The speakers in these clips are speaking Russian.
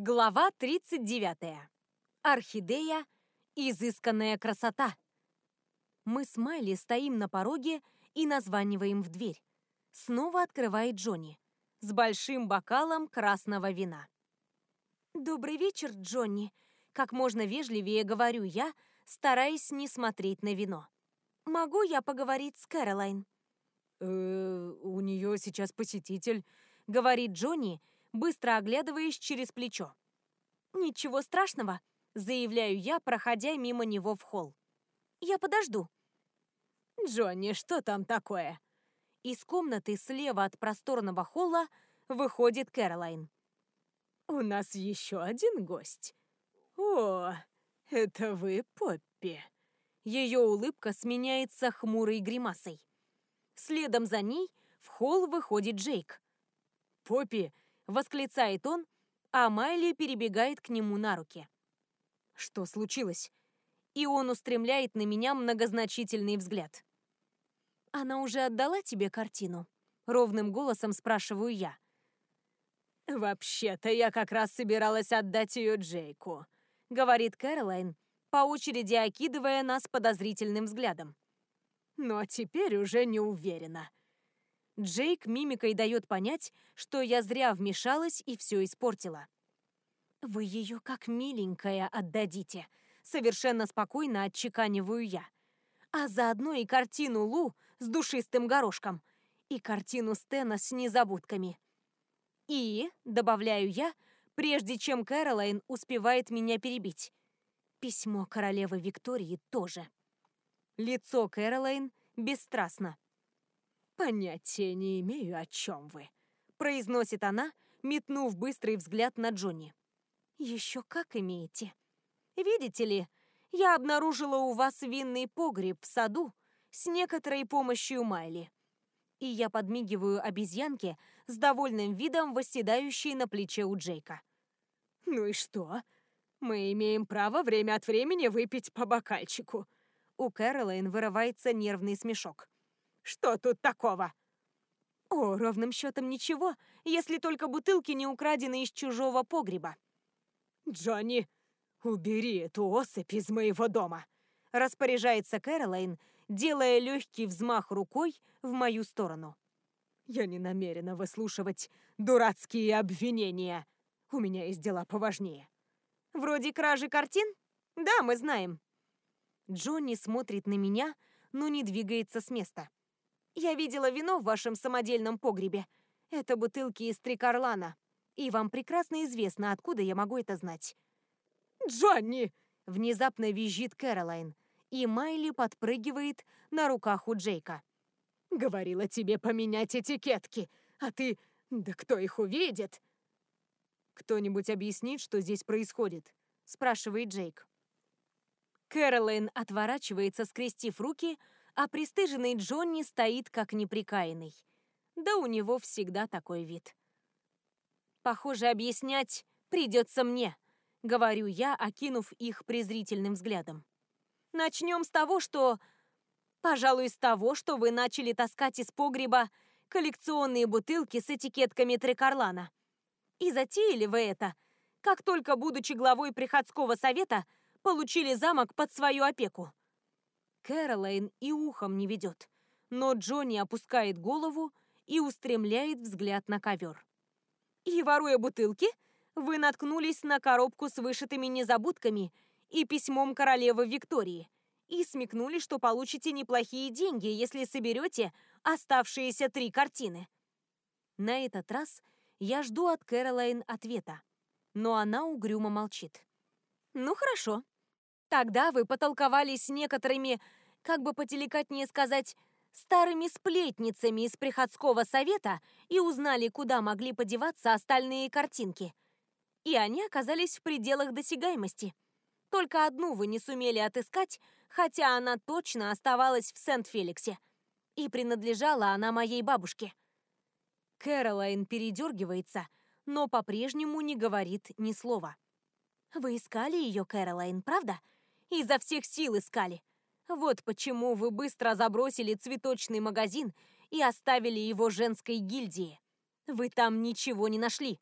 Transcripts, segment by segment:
Глава 39. Орхидея. Изысканная красота. Мы с Майли стоим на пороге и названиваем в дверь. Снова открывает Джонни. С большим бокалом красного вина. «Добрый вечер, Джонни», — как можно вежливее говорю я, стараясь не смотреть на вино. «Могу я поговорить с Кэролайн?» «Э, у нее сейчас посетитель», — говорит Джонни, быстро оглядываясь через плечо. «Ничего страшного», — заявляю я, проходя мимо него в холл. «Я подожду». «Джонни, что там такое?» Из комнаты слева от просторного холла выходит Кэролайн. «У нас еще один гость. О, это вы, Поппи?» Ее улыбка сменяется хмурой гримасой. Следом за ней в холл выходит Джейк. «Поппи!» — восклицает он, а Майли перебегает к нему на руки. «Что случилось?» И он устремляет на меня многозначительный взгляд. «Она уже отдала тебе картину?» — ровным голосом спрашиваю я. «Вообще-то я как раз собиралась отдать ее Джейку», — говорит Кэролайн, по очереди окидывая нас подозрительным взглядом. «Но теперь уже не уверена». Джейк мимикой дает понять, что я зря вмешалась и все испортила. «Вы ее как миленькая отдадите», — совершенно спокойно отчеканиваю я. А заодно и картину Лу с душистым горошком, и картину Стена с незабудками. И, добавляю я, прежде чем Кэролайн успевает меня перебить. Письмо королевы Виктории тоже. Лицо Кэролайн бесстрастно. «Понятия не имею, о чем вы», — произносит она, метнув быстрый взгляд на Джонни. «Еще как имеете. Видите ли, я обнаружила у вас винный погреб в саду с некоторой помощью Майли. И я подмигиваю обезьянке с довольным видом, восседающей на плече у Джейка. «Ну и что? Мы имеем право время от времени выпить по бокальчику». У Кэролайн вырывается нервный смешок. Что тут такого?» «О, ровным счетом ничего, если только бутылки не украдены из чужого погреба». «Джонни, убери эту особь из моего дома!» распоряжается Кэролайн, делая легкий взмах рукой в мою сторону. «Я не намерена выслушивать дурацкие обвинения. У меня есть дела поважнее». «Вроде кражи картин? Да, мы знаем». Джонни смотрит на меня, но не двигается с места. Я видела вино в вашем самодельном погребе. Это бутылки из Трикарлана. И вам прекрасно известно, откуда я могу это знать». «Джонни!» — внезапно визжит Кэролайн, и Майли подпрыгивает на руках у Джейка. «Говорила тебе поменять этикетки, а ты... Да кто их увидит?» «Кто-нибудь объяснит, что здесь происходит?» — спрашивает Джейк. Кэролайн отворачивается, скрестив руки, а пристыженный Джонни стоит как неприкаянный. Да у него всегда такой вид. Похоже, объяснять придется мне, говорю я, окинув их презрительным взглядом. Начнем с того, что... Пожалуй, с того, что вы начали таскать из погреба коллекционные бутылки с этикетками Трекарлана. И затеяли вы это, как только, будучи главой приходского совета, получили замок под свою опеку. Кэролайн и ухом не ведет, но Джонни опускает голову и устремляет взгляд на ковер. И, воруя бутылки, вы наткнулись на коробку с вышитыми незабудками и письмом королевы Виктории и смекнули, что получите неплохие деньги, если соберете оставшиеся три картины. На этот раз я жду от Кэролайн ответа, но она угрюмо молчит. Ну хорошо. Тогда вы потолковали с некоторыми как бы поделикатнее сказать, старыми сплетницами из приходского совета и узнали, куда могли подеваться остальные картинки. И они оказались в пределах досягаемости. Только одну вы не сумели отыскать, хотя она точно оставалась в Сент-Феликсе. И принадлежала она моей бабушке. Кэролайн передергивается, но по-прежнему не говорит ни слова. «Вы искали ее, Кэролайн, правда? Изо всех сил искали. Вот почему вы быстро забросили цветочный магазин и оставили его женской гильдии. Вы там ничего не нашли.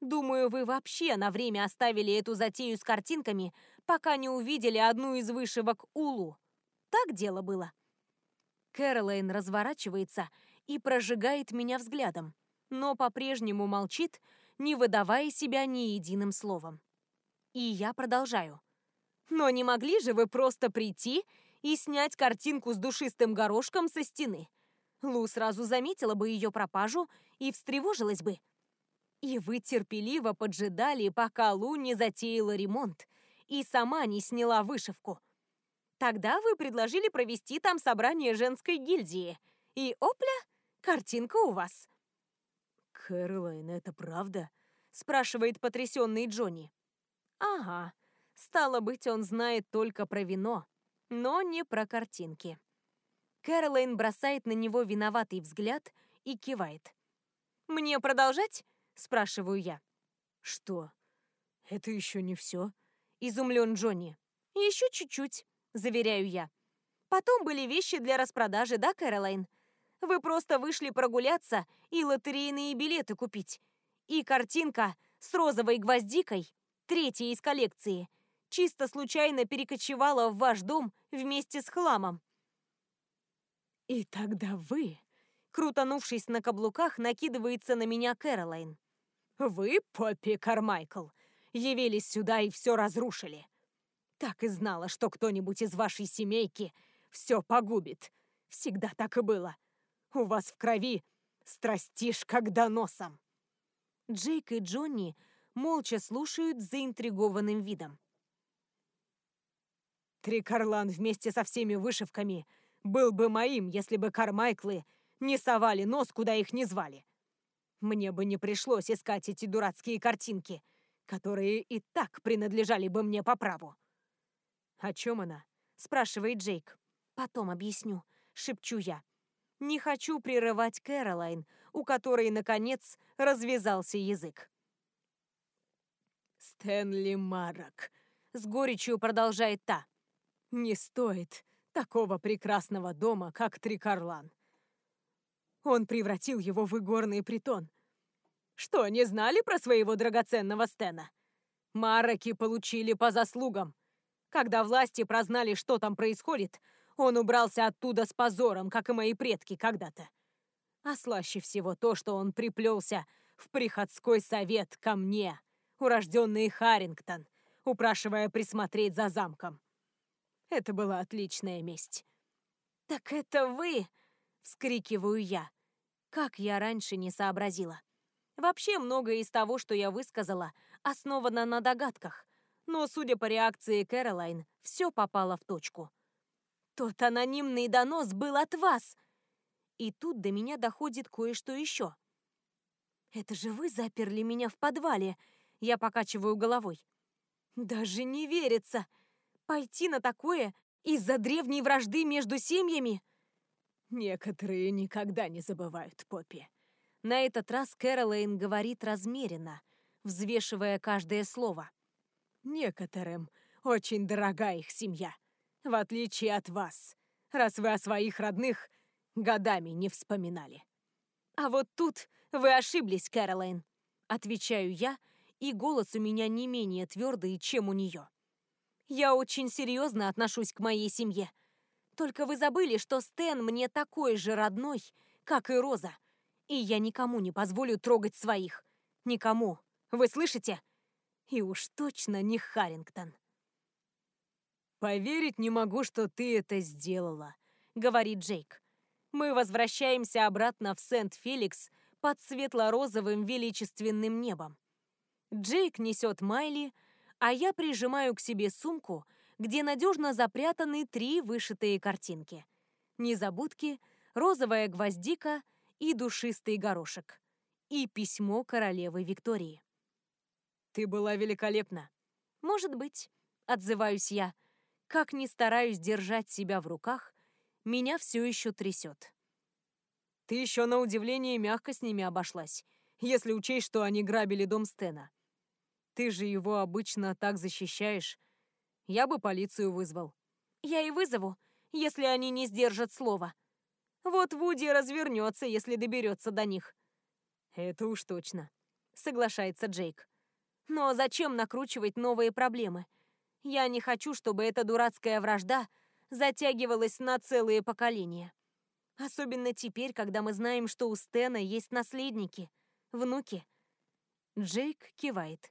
Думаю, вы вообще на время оставили эту затею с картинками, пока не увидели одну из вышивок Улу. Так дело было. Кэролайн разворачивается и прожигает меня взглядом, но по-прежнему молчит, не выдавая себя ни единым словом. И я продолжаю. Но не могли же вы просто прийти и снять картинку с душистым горошком со стены? Лу сразу заметила бы ее пропажу и встревожилась бы. И вы терпеливо поджидали, пока Лу не затеяла ремонт и сама не сняла вышивку. Тогда вы предложили провести там собрание женской гильдии. И опля, картинка у вас. «Кэролайн, это правда?» — спрашивает потрясенный Джонни. «Ага, стало быть, он знает только про вино, но не про картинки». Кэролайн бросает на него виноватый взгляд и кивает. «Мне продолжать?» — спрашиваю я. «Что? Это еще не все?» — изумлен Джонни. «Еще чуть-чуть», — заверяю я. «Потом были вещи для распродажи, да, Кэролайн? Вы просто вышли прогуляться и лотерейные билеты купить. И картинка с розовой гвоздикой, третья из коллекции, чисто случайно перекочевала в ваш дом вместе с хламом. «И тогда вы...» Крутанувшись на каблуках, накидывается на меня Кэролайн. «Вы, Поппи Кармайкл, явились сюда и все разрушили. Так и знала, что кто-нибудь из вашей семейки все погубит. Всегда так и было. У вас в крови страстишь, как доносом». Джейк и Джонни молча слушают заинтригованным видом. Трикарлан вместе со всеми вышивками был бы моим, если бы Кармайклы не совали нос, куда их не звали. Мне бы не пришлось искать эти дурацкие картинки, которые и так принадлежали бы мне по праву. «О чем она?» — спрашивает Джейк. «Потом объясню», — шепчу я. Не хочу прерывать Кэролайн, у которой, наконец, развязался язык. «Стэнли Марок», — с горечью продолжает та. «Не стоит такого прекрасного дома, как Трикарлан. Он превратил его в игорный притон. Что, не знали про своего драгоценного Стена? Мароки получили по заслугам. Когда власти прознали, что там происходит, он убрался оттуда с позором, как и мои предки когда-то. А слаще всего то, что он приплелся в приходской совет ко мне, урожденный Харрингтон, упрашивая присмотреть за замком. Это была отличная месть. «Так это вы!» — вскрикиваю я. Как я раньше не сообразила. Вообще, многое из того, что я высказала, основано на догадках. Но, судя по реакции Кэролайн, все попало в точку. Тот анонимный донос был от вас. И тут до меня доходит кое-что еще. Это же вы заперли меня в подвале. Я покачиваю головой. Даже не верится. Пойти на такое из-за древней вражды между семьями? Некоторые никогда не забывают Поппи. На этот раз Кэролайн говорит размеренно, взвешивая каждое слово. Некоторым очень дорога их семья в отличие от вас, раз вы о своих родных годами не вспоминали. А вот тут вы ошиблись, Кэролайн, отвечаю я, и голос у меня не менее твердый, чем у нее. Я очень серьезно отношусь к моей семье. Только вы забыли, что Стэн мне такой же родной, как и Роза. И я никому не позволю трогать своих. Никому. Вы слышите? И уж точно не Харрингтон. «Поверить не могу, что ты это сделала», — говорит Джейк. Мы возвращаемся обратно в Сент-Феликс под светло-розовым величественным небом. Джейк несет Майли, а я прижимаю к себе сумку, где надежно запрятаны три вышитые картинки. Незабудки, розовая гвоздика и душистый горошек. И письмо королевы Виктории. «Ты была великолепна». «Может быть», — отзываюсь я, — как ни стараюсь держать себя в руках, меня все еще трясет. Ты еще на удивление мягко с ними обошлась, если учесть, что они грабили дом Стена. Ты же его обычно так защищаешь. Я бы полицию вызвал. Я и вызову, если они не сдержат слова. Вот Вуди развернется, если доберется до них. Это уж точно. соглашается Джейк. Но зачем накручивать новые проблемы? Я не хочу, чтобы эта дурацкая вражда затягивалась на целые поколения. Особенно теперь, когда мы знаем, что у Стена есть наследники, внуки. Джейк кивает.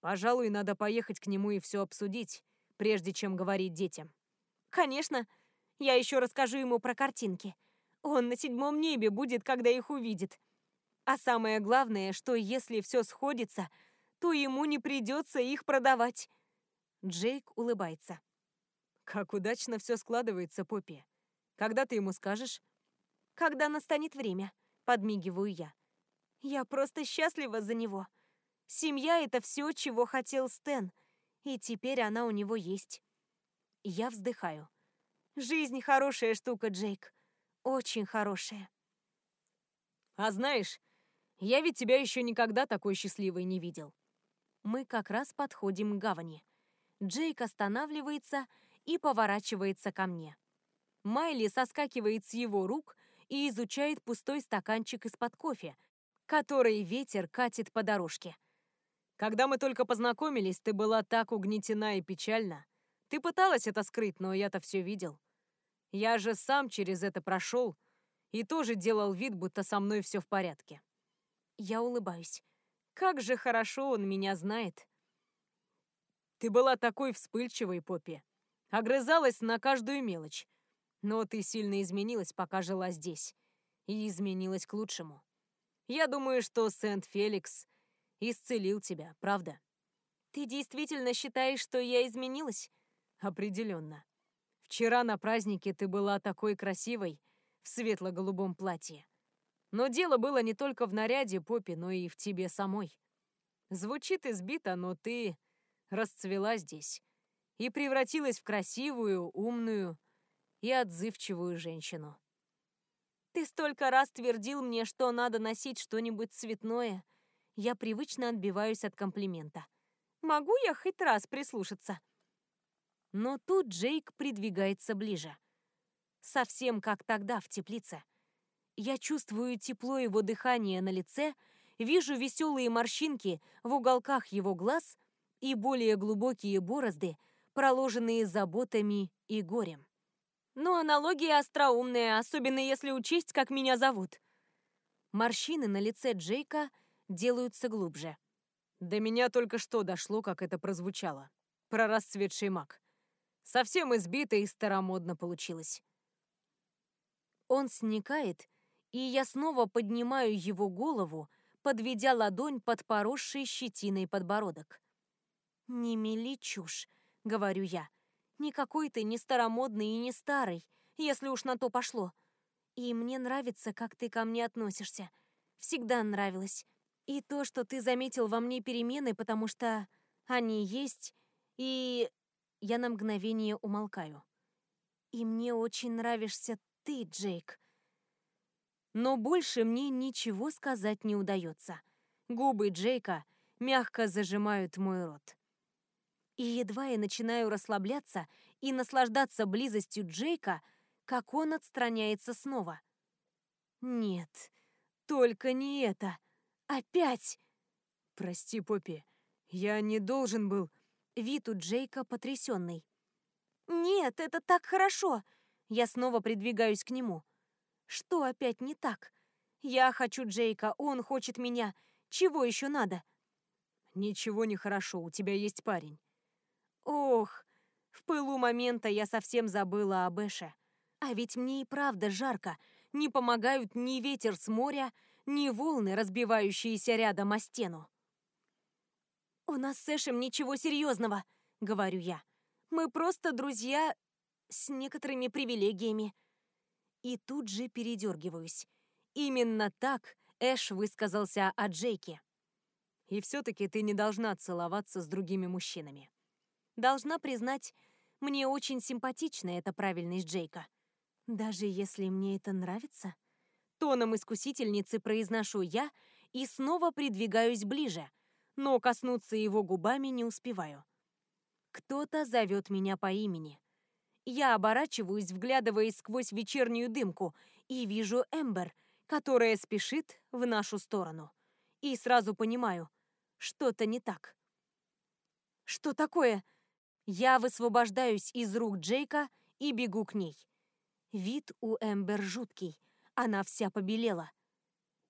Пожалуй, надо поехать к нему и все обсудить, прежде чем говорить детям. Конечно. Я еще расскажу ему про картинки. Он на седьмом небе будет, когда их увидит. А самое главное, что если все сходится, то ему не придется их продавать. Джейк улыбается. Как удачно все складывается, Поппи. Когда ты ему скажешь? Когда настанет время, подмигиваю я. Я просто счастлива за него. Семья — это все, чего хотел Стэн, и теперь она у него есть. Я вздыхаю. Жизнь хорошая штука, Джейк. Очень хорошая. А знаешь, я ведь тебя еще никогда такой счастливой не видел. Мы как раз подходим к гавани. Джейк останавливается и поворачивается ко мне. Майли соскакивает с его рук и изучает пустой стаканчик из-под кофе, который ветер катит по дорожке. Когда мы только познакомились, ты была так угнетена и печальна. Ты пыталась это скрыть, но я-то все видел. Я же сам через это прошел и тоже делал вид, будто со мной все в порядке. Я улыбаюсь. Как же хорошо он меня знает. Ты была такой вспыльчивой, Поппи. Огрызалась на каждую мелочь. Но ты сильно изменилась, пока жила здесь. И изменилась к лучшему. Я думаю, что Сент-Феликс исцелил тебя, правда? Ты действительно считаешь, что я изменилась? Определенно. Вчера на празднике ты была такой красивой в светло-голубом платье. Но дело было не только в наряде, Поппи, но и в тебе самой. Звучит избито, но ты расцвела здесь и превратилась в красивую, умную и отзывчивую женщину. Ты столько раз твердил мне, что надо носить что-нибудь цветное. Я привычно отбиваюсь от комплимента. Могу я хоть раз прислушаться? Но тут Джейк придвигается ближе. Совсем как тогда в теплице. Я чувствую тепло его дыхания на лице, вижу веселые морщинки в уголках его глаз и более глубокие борозды, проложенные заботами и горем. Но аналогия остроумная, особенно если учесть, как меня зовут. Морщины на лице Джейка делаются глубже. До меня только что дошло, как это прозвучало. Про расцветший маг. Совсем избито и старомодно получилось. Он сникает, и я снова поднимаю его голову, подведя ладонь под поросший щетиной подбородок. «Не мели чушь», — говорю я. «Никакой ты не старомодный и не старый, если уж на то пошло. И мне нравится, как ты ко мне относишься. Всегда нравилось. И то, что ты заметил во мне перемены, потому что они есть, и я на мгновение умолкаю. И мне очень нравишься ты, Джейк. Но больше мне ничего сказать не удается. Губы Джейка мягко зажимают мой рот. И едва я начинаю расслабляться и наслаждаться близостью Джейка, как он отстраняется снова. Нет, только не это. Опять! Прости, Поппи, я не должен был... Вид у Джейка потрясенный. «Нет, это так хорошо!» Я снова придвигаюсь к нему. «Что опять не так? Я хочу Джейка, он хочет меня. Чего еще надо?» «Ничего не хорошо, у тебя есть парень». «Ох, в пылу момента я совсем забыла об Эше. А ведь мне и правда жарко. Не помогают ни ветер с моря, ни волны, разбивающиеся рядом о стену. «У нас с Эшем ничего серьезного», — говорю я. «Мы просто друзья с некоторыми привилегиями». И тут же передергиваюсь. Именно так Эш высказался о Джейке. «И все-таки ты не должна целоваться с другими мужчинами». Должна признать, мне очень симпатична эта правильность Джейка. Даже если мне это нравится. Тоном искусительницы произношу я и снова придвигаюсь ближе, но коснуться его губами не успеваю. Кто-то зовет меня по имени. Я оборачиваюсь, вглядываясь сквозь вечернюю дымку, и вижу Эмбер, которая спешит в нашу сторону. и сразу понимаю, что-то не так. «Что такое?» Я высвобождаюсь из рук Джейка и бегу к ней. Вид у Эмбер жуткий. Она вся побелела.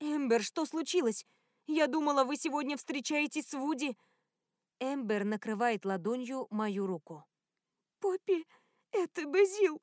«Эмбер, что случилось? Я думала, вы сегодня встречаетесь с Вуди». Эмбер накрывает ладонью мою руку. «Поппи, это Базил.